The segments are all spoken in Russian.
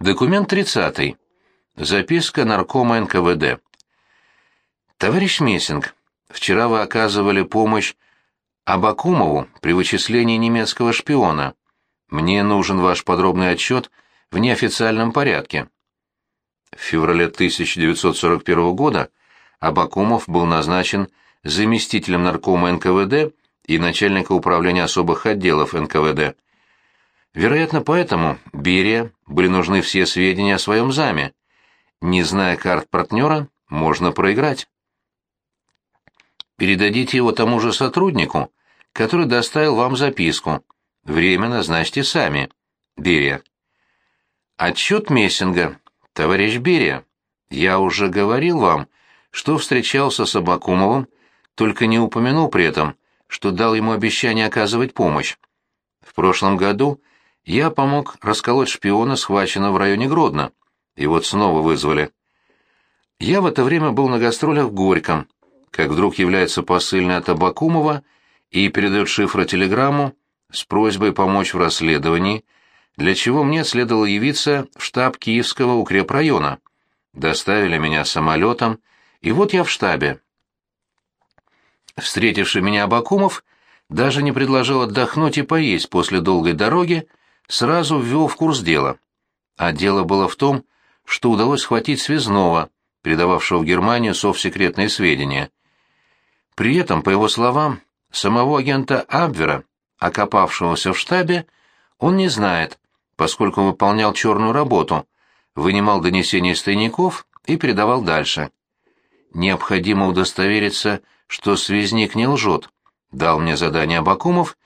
Документ 30. Записка наркома НКВД. Товарищ Мессинг, вчера вы оказывали помощь Абакумову при вычислении немецкого шпиона. Мне нужен ваш подробный отчет в неофициальном порядке. В феврале 1941 года Абакумов был назначен заместителем наркома НКВД и начальника управления особых отделов НКВД. Вероятно, поэтому Берия были нужны все сведения о своем заме. Не зная карт партнера, можно проиграть. Передадите его тому же сотруднику, который доставил вам записку. Время назначьте сами. Берия. Отчет Мессинга. Товарищ Берия, я уже говорил вам, что встречался с Абакумовым, только не упомянул при этом, что дал ему обещание оказывать помощь. В прошлом году я помог расколоть шпиона, схваченного в районе Гродно. И вот снова вызвали. Я в это время был на гастролях в Горьком, как вдруг является посыльный от Абакумова и передает шифротелеграмму с просьбой помочь в расследовании, для чего мне следовало явиться в штаб Киевского укрепрайона. Доставили меня самолетом, и вот я в штабе. Встретивший меня Абакумов даже не предложил отдохнуть и поесть после долгой дороги, сразу ввел в курс дела. А дело было в том, что удалось схватить связного, передававшего в Германию совсекретные сведения. При этом, по его словам, самого агента Абвера, окопавшегося в штабе, он не знает, поскольку выполнял черную работу, вынимал донесения из тайников и передавал дальше. Необходимо удостовериться, что связник не лжет, дал мне задание Абакумов,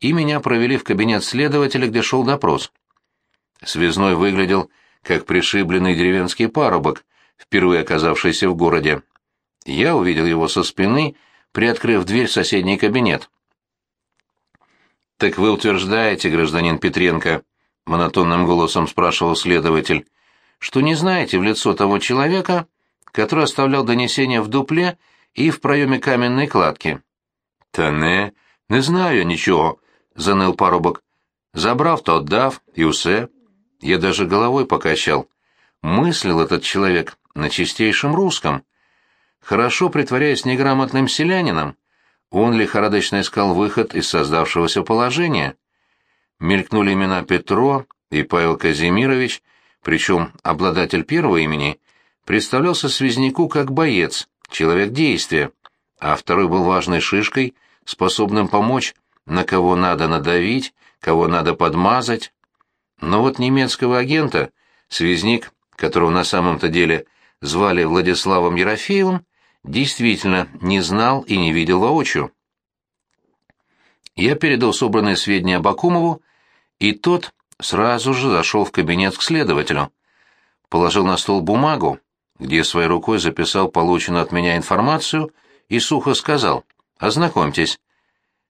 и меня провели в кабинет следователя, где шел допрос. Связной выглядел как пришибленный деревенский парубок, впервые оказавшийся в городе. Я увидел его со спины, приоткрыв дверь в соседний кабинет. «Так вы утверждаете, гражданин Петренко?» — монотонным голосом спрашивал следователь, «что не знаете в лицо того человека, который оставлял донесение в дупле и в проеме каменной кладки?» «Та не, не знаю ничего», — заныл парубок. «Забрав, то отдав, и усе». Я даже головой покачал. Мыслил этот человек на чистейшем русском. Хорошо притворяясь неграмотным селянином, он лихорадочно искал выход из создавшегося положения. Мелькнули имена Петро и Павел Казимирович, причем обладатель первого имени представлялся связняку как боец, человек действия, а второй был важной шишкой, способным помочь, на кого надо надавить, кого надо подмазать. Но вот немецкого агента, связник, которого на самом-то деле звали Владиславом Ерофеевым, действительно не знал и не видел воочию. Я передал собранные сведения Бакумову, и тот сразу же зашел в кабинет к следователю. Положил на стол бумагу, где своей рукой записал полученную от меня информацию и сухо сказал «Ознакомьтесь».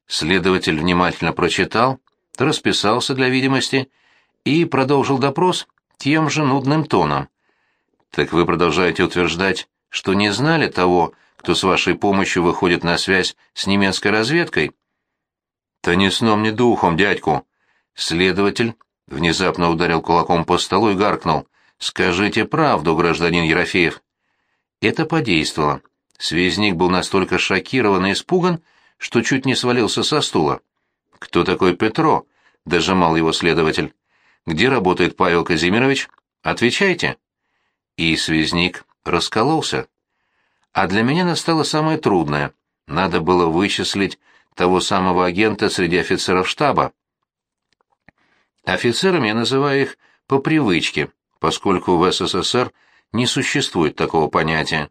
Следователь внимательно прочитал, расписался для видимости и продолжил допрос тем же нудным тоном. «Так вы продолжаете утверждать, что не знали того, кто с вашей помощью выходит на связь с немецкой разведкой?» «Да ни сном, ни духом, дядьку!» Следователь внезапно ударил кулаком по столу и гаркнул. «Скажите правду, гражданин Ерофеев!» Это подействовало. Связник был настолько шокирован и испуган, что чуть не свалился со стула. «Кто такой Петро?» — дожимал его следователь. «Где работает Павел Казимирович? Отвечайте». И связник раскололся. А для меня настало самое трудное. Надо было вычислить того самого агента среди офицеров штаба. Офицерами я называю их по привычке, поскольку в СССР не существует такого понятия.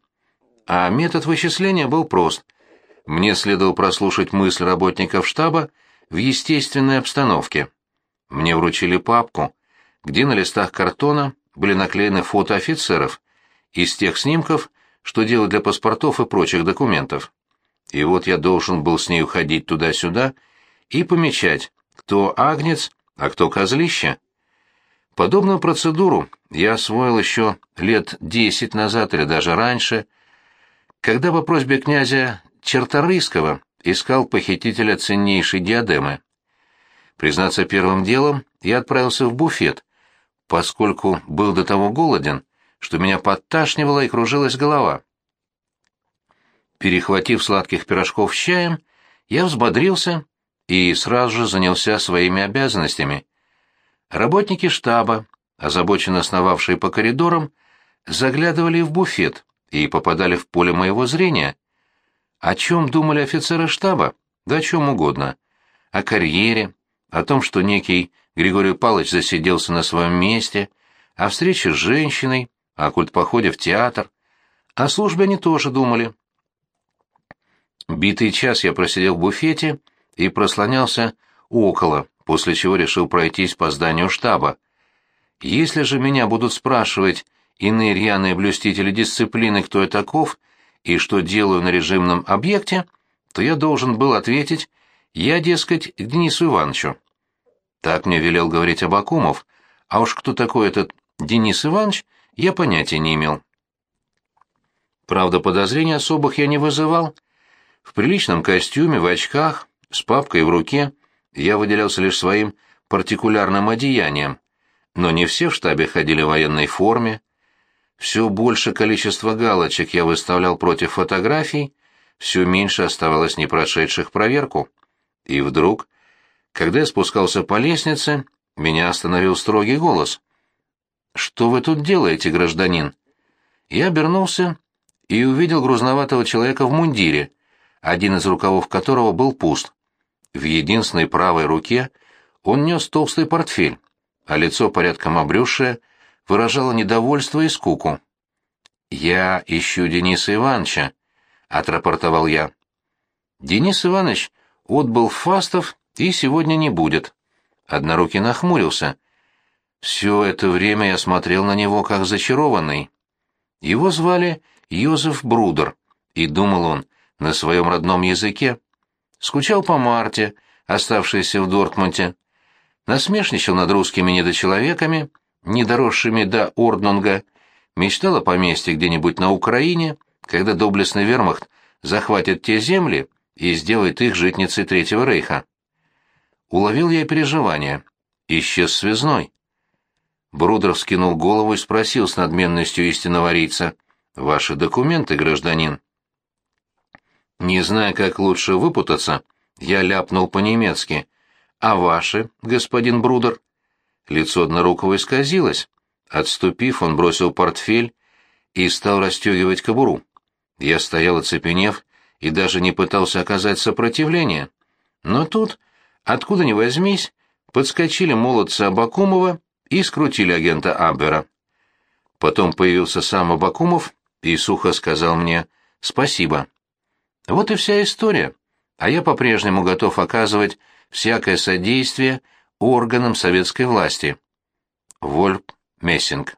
А метод вычисления был прост. Мне следовало прослушать мысль работников штаба в естественной обстановке. Мне вручили папку, где на листах картона были наклеены фото офицеров из тех снимков, что делают для паспортов и прочих документов. И вот я должен был с ней уходить туда-сюда и помечать, кто агнец, а кто козлище. Подобную процедуру я освоил еще лет десять назад или даже раньше, когда по просьбе князя Черторийского искал похитителя ценнейшей диадемы. Признаться первым делом, я отправился в буфет, поскольку был до того голоден, что меня подташнивала и кружилась голова. Перехватив сладких пирожков с чаем, я взбодрился и сразу же занялся своими обязанностями. Работники штаба, озабоченно сновавшие по коридорам, заглядывали в буфет и попадали в поле моего зрения. О чем думали офицеры штаба? Да о чем угодно. О карьере, о том, что некий Григорий Павлович засиделся на своем месте, о встрече с женщиной, о культпоходе в театр. О службе они тоже думали. Битый час я просидел в буфете и прослонялся около, после чего решил пройтись по зданию штаба. Если же меня будут спрашивать иные рьяные блюстители дисциплины, кто я таков и что делаю на режимном объекте, то я должен был ответить «я, дескать, к Денису Ивановичу». Так мне велел говорить Абакумов, а уж кто такой этот Денис Иванович, я понятия не имел. Правда, подозрений особых я не вызывал. В приличном костюме, в очках, с папкой в руке я выделялся лишь своим партикулярным одеянием, но не все в штабе ходили в военной форме. Все больше количество галочек я выставлял против фотографий, все меньше оставалось не прошедших проверку. И вдруг, когда я спускался по лестнице, меня остановил строгий голос. «Что вы тут делаете, гражданин?» Я обернулся и увидел грузноватого человека в мундире, один из рукавов которого был пуст. В единственной правой руке он нес толстый портфель, а лицо порядком обрюзшее выражало недовольство и скуку. «Я ищу Дениса Ивановича», — отрапортовал я. «Денис Иванович отбыл в Фастов и сегодня не будет». Однорукий нахмурился. Все это время я смотрел на него как зачарованный. Его звали Йозеф Брудер, и думал он на своем родном языке. Скучал по Марте, оставшейся в Дортмунте, насмешничал над русскими недочеловеками, недоросшими до Орднунга, мечтал о поместье где-нибудь на Украине, когда доблестный вермахт захватит те земли и сделает их житницей Третьего Рейха. Уловил я переживания. Исчез связной. Брудер вскинул голову и спросил с надменностью истинного рийца. «Ваши документы, гражданин?» Не зная, как лучше выпутаться, я ляпнул по-немецки. «А ваши, господин Брудер?» Лицо однорукого исказилось. Отступив, он бросил портфель и стал расстегивать кобуру. Я стоял оцепенев и даже не пытался оказать сопротивление. Но тут, откуда ни возьмись, подскочили молодцы Абакумова и скрутили агента Аббера. Потом появился сам Абакумов и сухо сказал мне «спасибо». Вот и вся история, а я по-прежнему готов оказывать всякое содействие органам советской власти. Вольп Мессинг